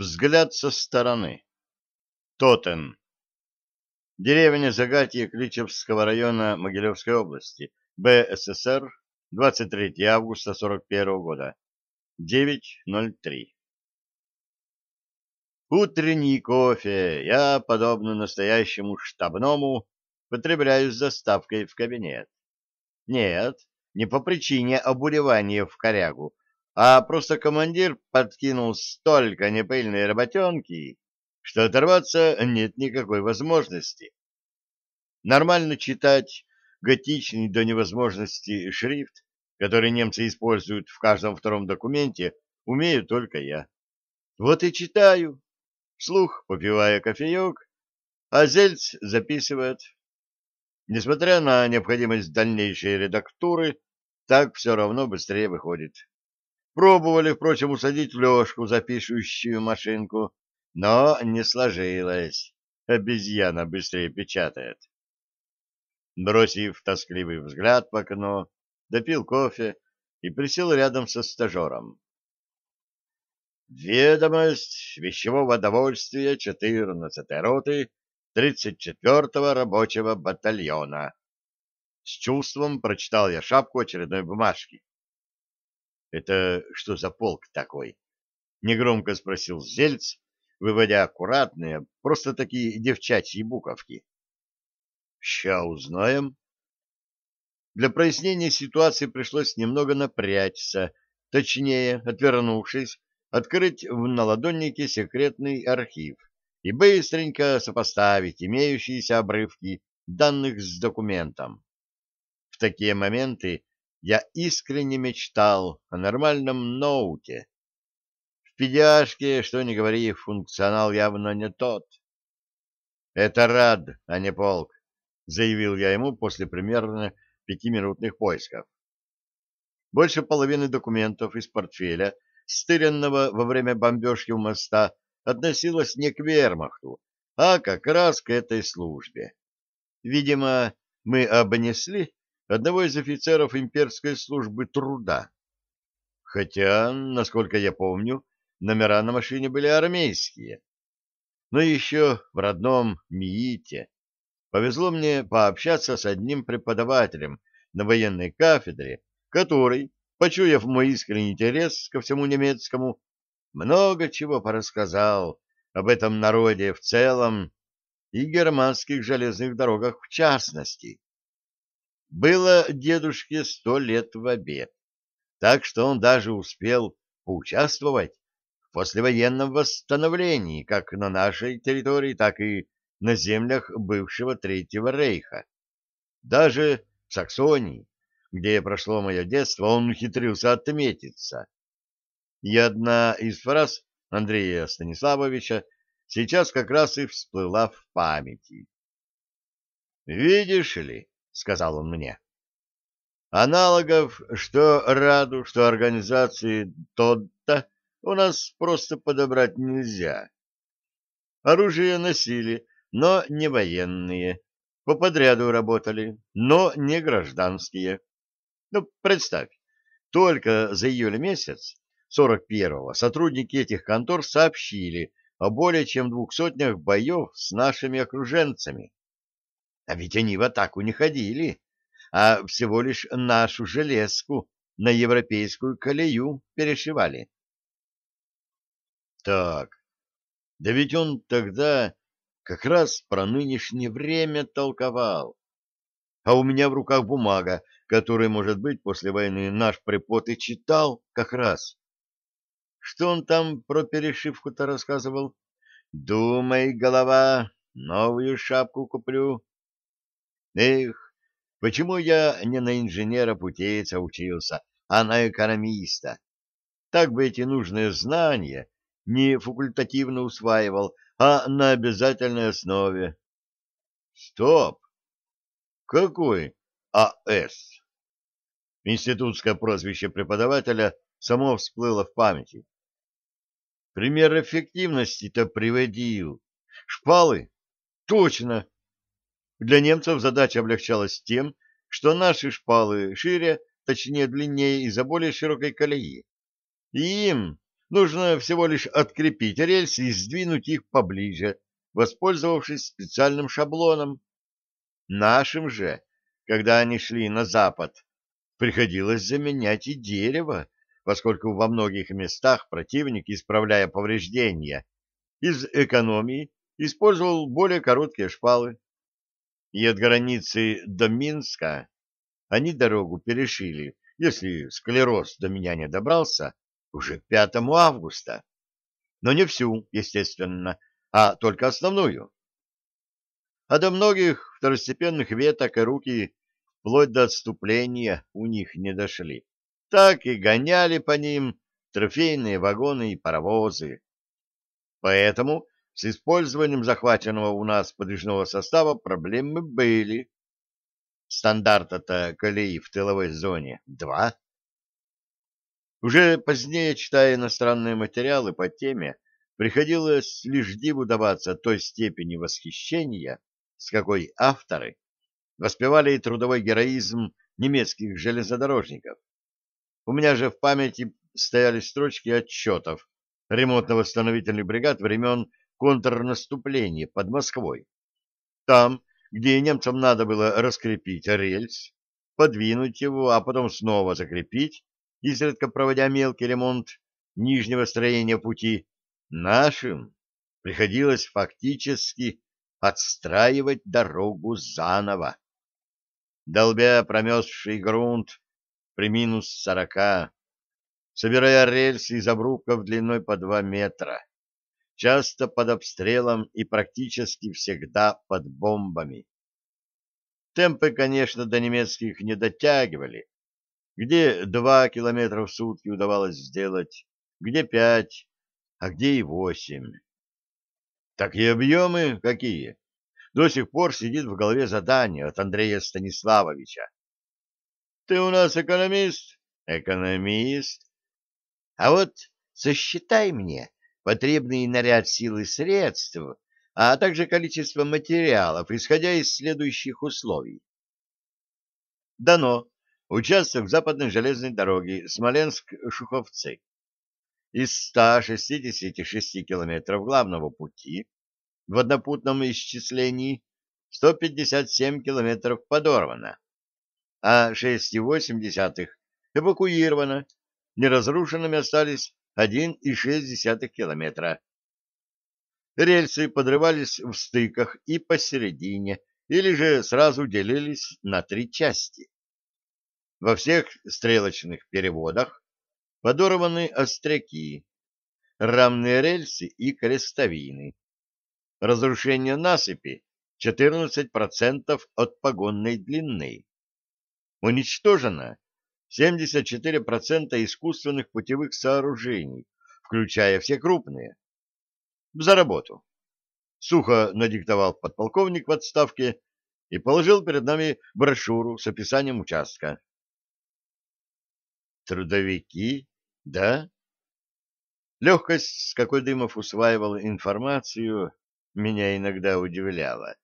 Взгляд со стороны. Тотен. Деревня Загатье Кличевского района Могилевской области. БССР. 23 августа 41 года. 9.03. Утренний кофе я, подобно настоящему штабному, потребляю с доставкой в кабинет. Нет, не по причине обуревания в корягу, а просто командир подкинул столько непыльной работенки, что оторваться нет никакой возможности. Нормально читать готичный до невозможности шрифт, который немцы используют в каждом втором документе, умею только я. Вот и читаю, вслух попивая кофеек, а Зельц записывает. Несмотря на необходимость дальнейшей редактуры, так все равно быстрее выходит. Пробовали, впрочем, усадить Лешку за пишущую машинку, но не сложилось. Обезьяна быстрее печатает. Бросив тоскливый взгляд в окно, допил кофе и присел рядом со стажером. Ведомость вещевого довольствия 14-й роты 34-го рабочего батальона. С чувством прочитал я шапку очередной бумажки. «Это что за полк такой?» — негромко спросил Зельц, выводя аккуратные, просто такие девчачьи буковки. «Ща узнаем». Для прояснения ситуации пришлось немного напрячься, точнее, отвернувшись, открыть в наладоннике секретный архив и быстренько сопоставить имеющиеся обрывки данных с документом. В такие моменты я искренне мечтал о нормальном ноуте. В педиашке, что ни говори, функционал явно не тот. «Это рад, а не полк», — заявил я ему после примерно пятиминутных поисков. Больше половины документов из портфеля, стыренного во время бомбежки у моста, относилась не к вермахту, а как раз к этой службе. Видимо, мы обнесли одного из офицеров имперской службы труда. Хотя, насколько я помню, номера на машине были армейские. Но еще в родном МИИТе повезло мне пообщаться с одним преподавателем на военной кафедре, который, почуяв мой искренний интерес ко всему немецкому, много чего порассказал об этом народе в целом и германских железных дорогах в частности. Было дедушке сто лет в обед, так что он даже успел поучаствовать в послевоенном восстановлении как на нашей территории, так и на землях бывшего Третьего Рейха. Даже в Саксонии, где прошло мое детство, он ухитрился отметиться. И одна из фраз Андрея Станиславовича сейчас как раз и всплыла в памяти. «Видишь ли, — сказал он мне. Аналогов, что Раду, что организации тот-то у нас просто подобрать нельзя. Оружие носили, но не военные. По подряду работали, но не гражданские. Ну, представь, только за июль месяц 41-го сотрудники этих контор сообщили о более чем двух сотнях боев с нашими окруженцами. А ведь они в атаку не ходили, а всего лишь нашу железку на европейскую колею перешивали. Так, да ведь он тогда как раз про нынешнее время толковал. А у меня в руках бумага, которую, может быть, после войны наш препод и читал как раз. Что он там про перешивку-то рассказывал? Думай, голова, новую шапку куплю. Эх, почему я не на инженера-путейца учился, а на экономиста? Так бы эти нужные знания не факультативно усваивал, а на обязательной основе. Стоп! Какой АС? Институтское прозвище преподавателя само всплыло в памяти. Пример эффективности-то приводил. Шпалы? Точно! Для немцев задача облегчалась тем, что наши шпалы шире, точнее длиннее из-за более широкой колеи. И им Нужно всего лишь открепить рельсы и сдвинуть их поближе, воспользовавшись специальным шаблоном. Нашим же, когда они шли на запад, приходилось заменять и дерево, поскольку во многих местах противник, исправляя повреждения, из экономии использовал более короткие шпалы. И от границы до Минска они дорогу перешили, если склероз до меня не добрался, уже 5 августа. Но не всю, естественно, а только основную. А до многих второстепенных веток и руки вплоть до отступления у них не дошли. Так и гоняли по ним трофейные вагоны и паровозы. Поэтому с использованием захваченного у нас подвижного состава проблемы были. Стандарта-то колеи в тыловой зоне два. Уже позднее, читая иностранные материалы по теме, приходилось лишь диву даваться той степени восхищения, с какой авторы воспевали трудовой героизм немецких железнодорожников. У меня же в памяти стояли строчки отчетов ремонтно-восстановительных бригад времен контрнаступления под Москвой. Там, где немцам надо было раскрепить рельс, подвинуть его, а потом снова закрепить, изредка проводя мелкий ремонт нижнего строения пути, нашим приходилось фактически отстраивать дорогу заново. Долбя промерзший грунт при минус сорока, собирая рельсы из обрубков длиной по два метра, часто под обстрелом и практически всегда под бомбами. Темпы, конечно, до немецких не дотягивали, где два километра в сутки удавалось сделать, где пять, а где и восемь. Так и объемы какие. До сих пор сидит в голове задание от Андрея Станиславовича. Ты у нас экономист? Экономист. А вот сосчитай мне потребный наряд сил и средств, а также количество материалов, исходя из следующих условий. Дано Участок западной железной дороги Смоленск-Шуховцы. Из 166 километров главного пути в однопутном исчислении 157 километров подорвано, а 6,8 эвакуировано, неразрушенными остались 1,6 километра. Рельсы подрывались в стыках и посередине, или же сразу делились на три части. Во всех стрелочных переводах подорваны остряки, рамные рельсы и крестовины. Разрушение насыпи 14% от погонной длины. Уничтожено 74% искусственных путевых сооружений, включая все крупные. За работу. Сухо надиктовал подполковник в отставке и положил перед нами брошюру с описанием участка. Трудовики, да? Легкость, с какой Дымов усваивал информацию, меня иногда удивляла.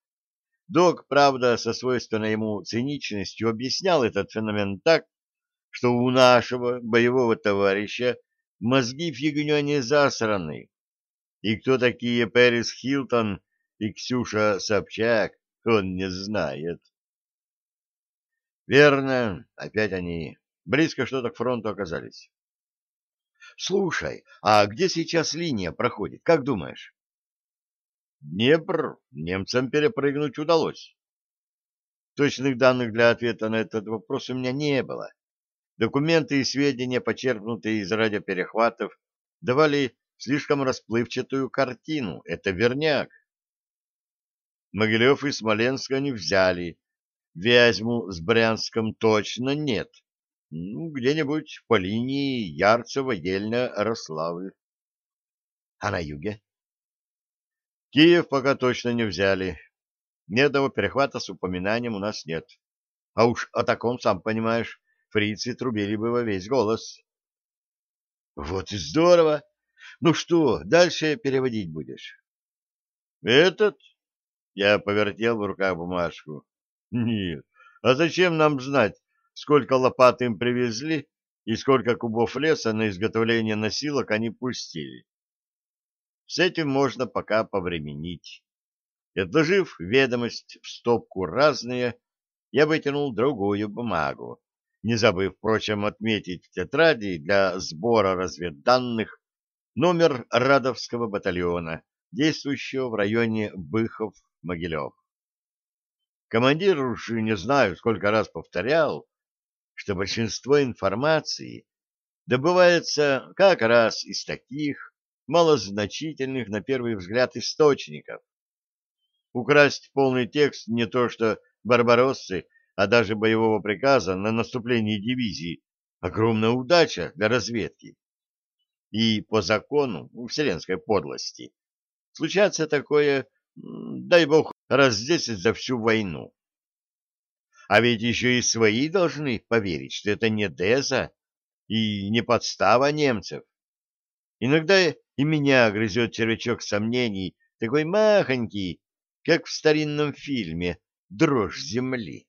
Док, правда, со свойственной ему циничностью объяснял этот феномен так, что у нашего боевого товарища мозги фигнё не засраны. И кто такие Пэрис Хилтон и Ксюша Собчак, он не знает. Верно, опять они Близко что-то к фронту оказались. Слушай, а где сейчас линия проходит, как думаешь? Днепр немцам перепрыгнуть удалось. Точных данных для ответа на этот вопрос у меня не было. Документы и сведения, почерпнутые из радиоперехватов, давали слишком расплывчатую картину. Это верняк. Могилев и Смоленск они взяли. Вязьму с Брянском точно нет. Ну, где-нибудь по линии Ярцево, Ельня, Рославль. А на юге? Киев пока точно не взяли. Ни одного перехвата с упоминанием у нас нет. А уж о таком, сам понимаешь, фрицы трубили бы во весь голос. Вот и здорово. Ну что, дальше переводить будешь? Этот? Я повертел в руках бумажку. Нет, а зачем нам знать, сколько лопат им привезли, и сколько кубов леса на изготовление носилок они пустили. С этим можно пока повременить. Отложив ведомость в стопку разные, я вытянул другую бумагу, не забыв, впрочем, отметить в тетради для сбора разведданных номер Радовского батальона, действующего в районе Быхов-Могилев. Командир уж не знаю, сколько раз повторял, что большинство информации добывается как раз из таких малозначительных на первый взгляд источников. Украсть полный текст не то что барбароссы, а даже боевого приказа на наступление дивизии — огромная удача для разведки. И по закону вселенской подлости случается такое, дай бог, раз десять за всю войну. А ведь еще и свои должны поверить, что это не Деза и не подстава немцев. Иногда и меня грызет червячок сомнений, такой махонький, как в старинном фильме «Дрожь земли».